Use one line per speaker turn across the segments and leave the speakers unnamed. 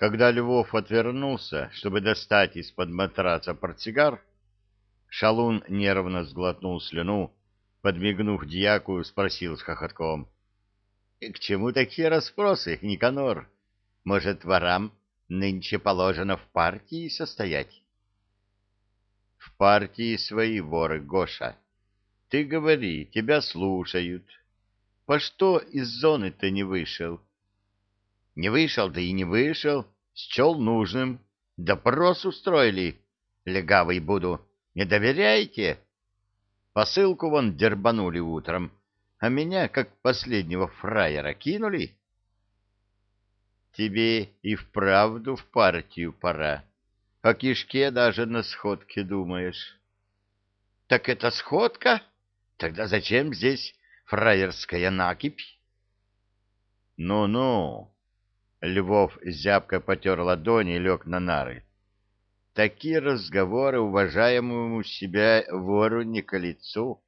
Когда Львов отвернулся, чтобы достать из-под матраца портсигар, Шалун нервно сглотнул слюну, подмигнув дьяку, спросил с хохотком. — К чему такие расспросы, Никанор? Может, ворам нынче положено в партии состоять? — В партии свои воры, Гоша. Ты говори, тебя слушают. По что из зоны-то не вышел? — Не вышел, да и не вышел. Счел нужным. Допрос устроили. Легавый буду. Не доверяете? Посылку вон дербанули утром, а меня, как последнего фраера, кинули. Тебе и вправду в партию пора. О кишке даже на сходке думаешь. Так это сходка? Тогда зачем здесь фраерская накипь? Ну-ну. Львов зябко потер ладони и лег на нары. Такие разговоры уважаемому себя вору не к лицу.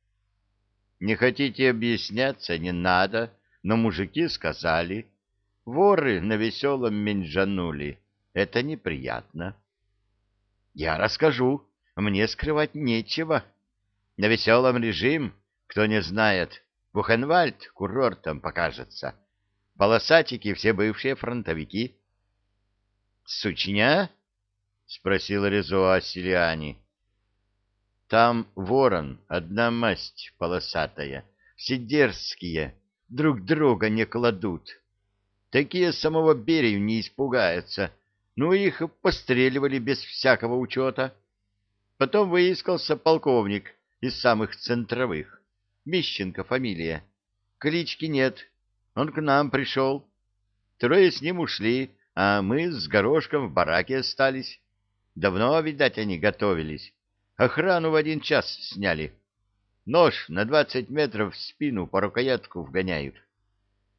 Не хотите объясняться, не надо, но мужики сказали. Воры на веселом меньжанули. Это неприятно. Я расскажу, мне скрывать нечего. На веселом режим, кто не знает, Бухенвальд курортом покажется. Полосатики все бывшие фронтовики. Сучня? — спросил Резо Асилиани. — Там ворон, одна масть полосатая. Все дерзкие, друг друга не кладут. Такие самого берега не испугаются. Ну, их постреливали без всякого учета. Потом выискался полковник из самых центровых. Мищенко фамилия. Клички нет. Он к нам пришел. Трое с ним ушли, а мы с горошком в бараке остались. Давно, видать, они готовились. Охрану в один час сняли. Нож на двадцать метров в спину по рукоятку вгоняют.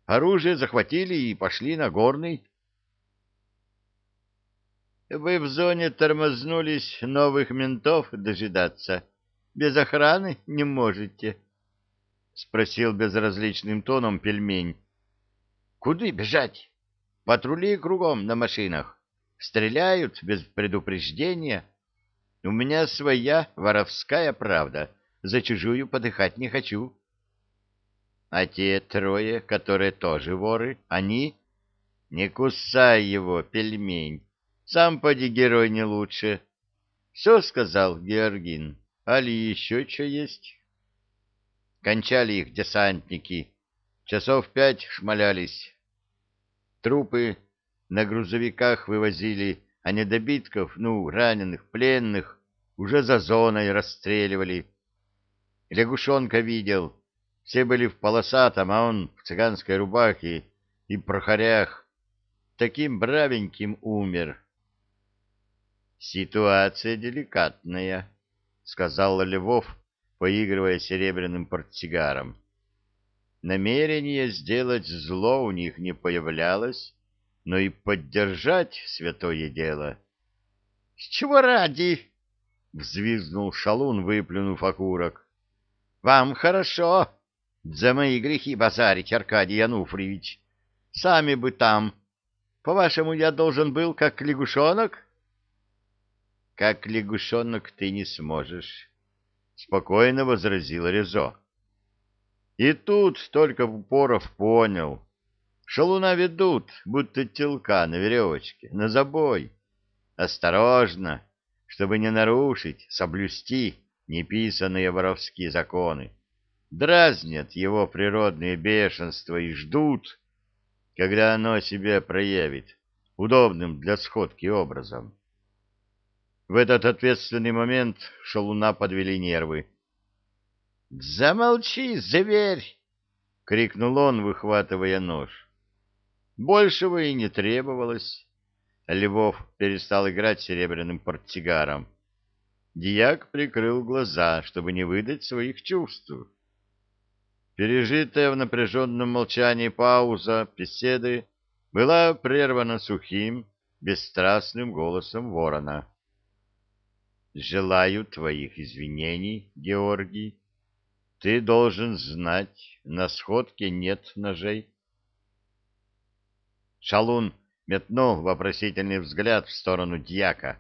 Оружие захватили и пошли на горный. Вы в зоне тормознулись новых ментов дожидаться. Без охраны не можете? — спросил безразличным тоном пельмень. — Куда бежать? Патрули кругом на машинах. Стреляют без предупреждения. У меня своя воровская правда. За чужую подыхать не хочу. А те трое, которые тоже воры, они... Не кусай его, пельмень. Сам поди герой не лучше. Все сказал Георгин. Али еще что есть? Кончали их десантники. Часов пять шмалялись. Трупы на грузовиках вывозили, а недобитков, ну, раненых, пленных, уже за зоной расстреливали. Лягушонка видел, все были в полосатом, а он в цыганской рубахе и прохорях. Таким бравеньким умер. «Ситуация деликатная», — сказал Львов, поигрывая серебряным портсигаром. Намерение сделать зло у них не появлялось, но и поддержать святое дело. — С чего ради? — взвизгнул шалун, выплюнув окурок. — Вам хорошо за мои грехи базарить, Аркадий Януфриевич. Сами бы там. По-вашему, я должен был как лягушонок? — Как лягушонок ты не сможешь, — спокойно возразил Резо. И тут только Упоров понял — Шалуна ведут, будто телка на веревочке, на забой. Осторожно, чтобы не нарушить, соблюсти неписанные воровские законы. Дразнят его природные бешенства и ждут, когда оно себя проявит, удобным для сходки образом. В этот ответственный момент шалуна подвели нервы. «Замолчи, зверь!» — крикнул он, выхватывая нож. Большего и не требовалось. Львов перестал играть серебряным портсигаром. Дьяк прикрыл глаза, чтобы не выдать своих чувств. Пережитая в напряженном молчании пауза беседы была прервана сухим, бесстрастным голосом ворона. «Желаю твоих извинений, Георгий. Ты должен знать, на сходке нет ножей». Шалун метнул вопросительный взгляд в сторону дьяка.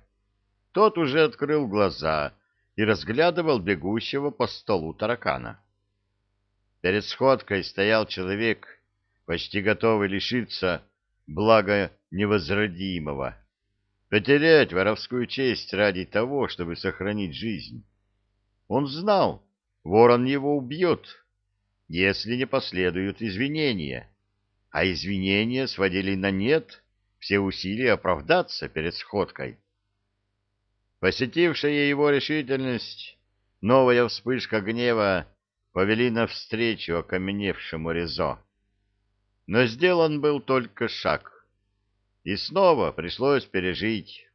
Тот уже открыл глаза и разглядывал бегущего по столу таракана. Перед сходкой стоял человек, почти готовый лишиться блага невозродимого, потерять воровскую честь ради того, чтобы сохранить жизнь. Он знал, ворон его убьет, если не последуют извинения, а извинения сводили на нет все усилия оправдаться перед сходкой. Посетившая его решительность, новая вспышка гнева повели навстречу окаменевшему Резо. Но сделан был только шаг, и снова пришлось пережить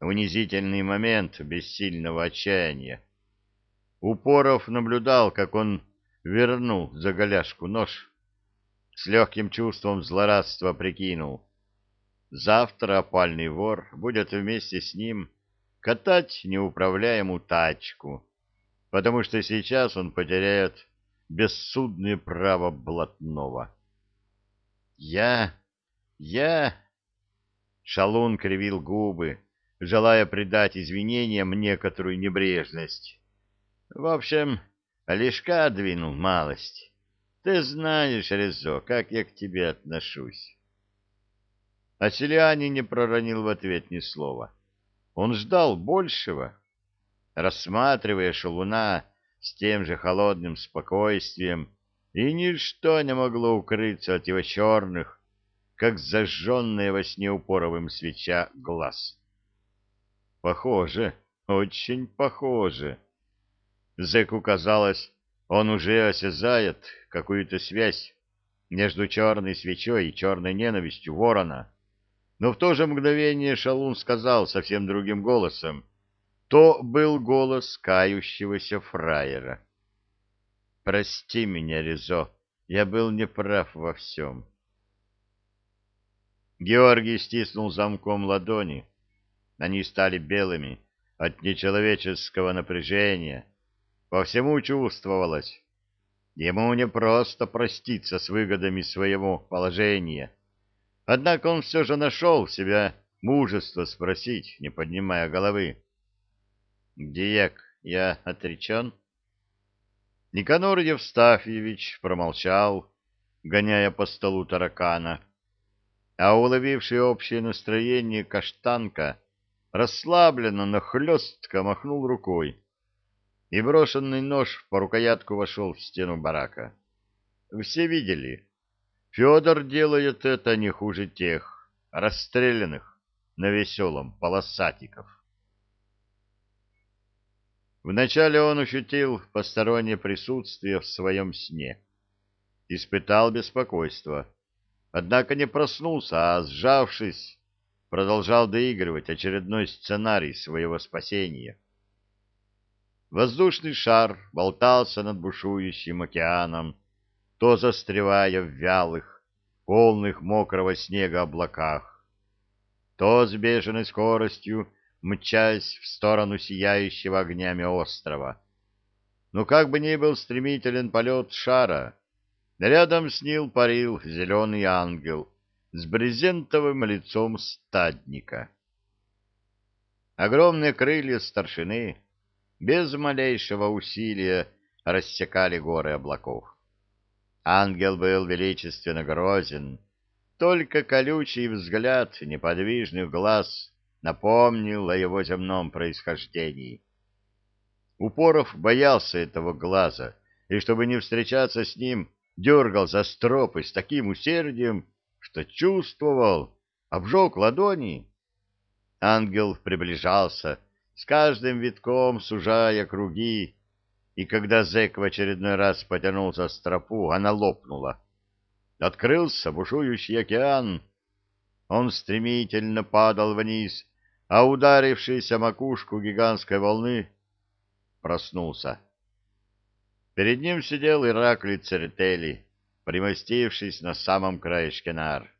унизительный момент бессильного отчаяния. Упоров наблюдал, как он вернул за голяшку нож. С легким чувством злорадства прикинул. Завтра опальный вор будет вместе с ним катать неуправляемую тачку, потому что сейчас он потеряет бессудное право блатного. «Я... я...» Шалун кривил губы, желая придать извинениям некоторую небрежность. «В общем, лишка двинул малость. Ты знаешь, Резо, как я к тебе отношусь». Селянин не проронил в ответ ни слова. Он ждал большего, рассматривая шалуна с тем же холодным спокойствием, и ничто не могло укрыться от его черных, как зажженная во сне упоровым свеча, глаз. Похоже, очень похоже. Зеку казалось, он уже осязает какую-то связь между черной свечой и черной ненавистью ворона. Но в то же мгновение Шалун сказал совсем другим голосом. То был голос кающегося фраера. «Прости меня, Резо, я был неправ во всем». Георгий стиснул замком ладони. Они стали белыми от нечеловеческого напряжения. По всему чувствовалось. Ему не просто проститься с выгодами своего положения — Однако он все же нашел в себя мужество спросить, не поднимая головы. «Диек, я отречен?» Никанор Евстафьевич промолчал, гоняя по столу таракана, а уловивший общее настроение каштанка расслабленно, но хлестко махнул рукой, и брошенный нож по рукоятку вошел в стену барака. Все видели, Федор делает это не хуже тех, расстрелянных на веселом полосатиков. Вначале он ощутил постороннее присутствие в своем сне. Испытал беспокойство. Однако не проснулся, а, сжавшись, продолжал доигрывать очередной сценарий своего спасения. Воздушный шар болтался над бушующим океаном, то застревая в вялых, полных мокрого снега облаках, то с бешеной скоростью мчась в сторону сияющего огнями острова. Но как бы ни был стремителен полет шара, рядом с ним парил зеленый ангел с брезентовым лицом стадника. Огромные крылья старшины без малейшего усилия рассекали горы облаков. Ангел был величественно грозен, только колючий взгляд неподвижных глаз напомнил о его земном происхождении. Упоров боялся этого глаза, и, чтобы не встречаться с ним, дергал за стропы с таким усердием, что чувствовал, обжег ладони. Ангел приближался, с каждым витком сужая круги, и когда зэк в очередной раз потянул за стропу, она лопнула. Открылся бушующий океан. Он стремительно падал вниз, а ударившийся макушку гигантской волны проснулся. Перед ним сидел Ираклий Церетели, примостившись на самом краешке нар.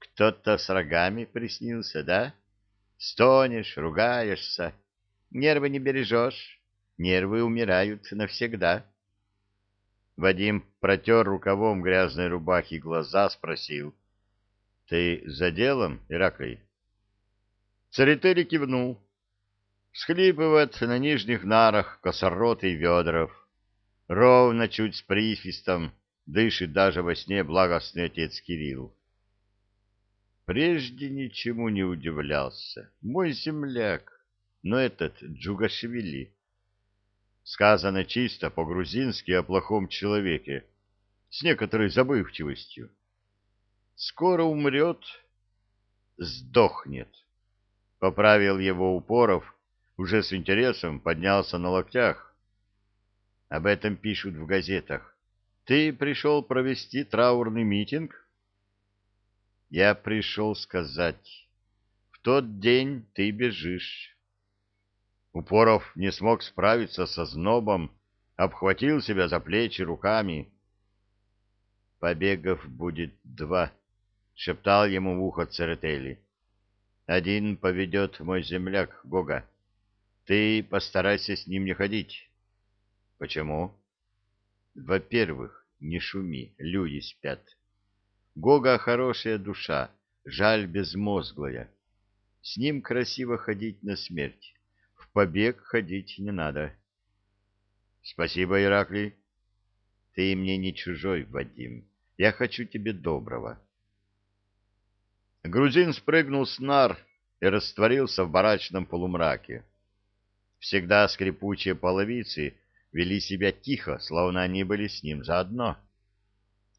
Кто-то с рогами приснился, да? Стонешь, ругаешься, нервы не бережешь нервы умирают навсегда. Вадим протер рукавом грязной рубахи глаза, спросил. — Ты за делом, Ираклий? Церетели кивнул. Схлипывает на нижних нарах косорот и Ведров. Ровно, чуть с присвистом, дышит даже во сне благостный отец Кирилл. Прежде ничему не удивлялся. Мой земляк, но этот Джугашвили. Сказано чисто по-грузински о плохом человеке, с некоторой забывчивостью. Скоро умрет, сдохнет. Поправил его Упоров, уже с интересом поднялся на локтях. Об этом пишут в газетах. Ты пришел провести траурный митинг? Я пришел сказать, в тот день ты бежишь. Упоров не смог справиться со знобом, обхватил себя за плечи руками. Побегов будет два, — шептал ему в ухо Церетели. Один поведет мой земляк Гога. Ты постарайся с ним не ходить. Почему? Во-первых, не шуми, люди спят. Гога хорошая душа, жаль безмозглая. С ним красиво ходить на смерть. В побег ходить не надо. Спасибо, Ираклий. Ты мне не чужой, Вадим. Я хочу тебе доброго. Грузин спрыгнул с нар и растворился в барачном полумраке. Всегда скрипучие половицы вели себя тихо, словно они были с ним заодно.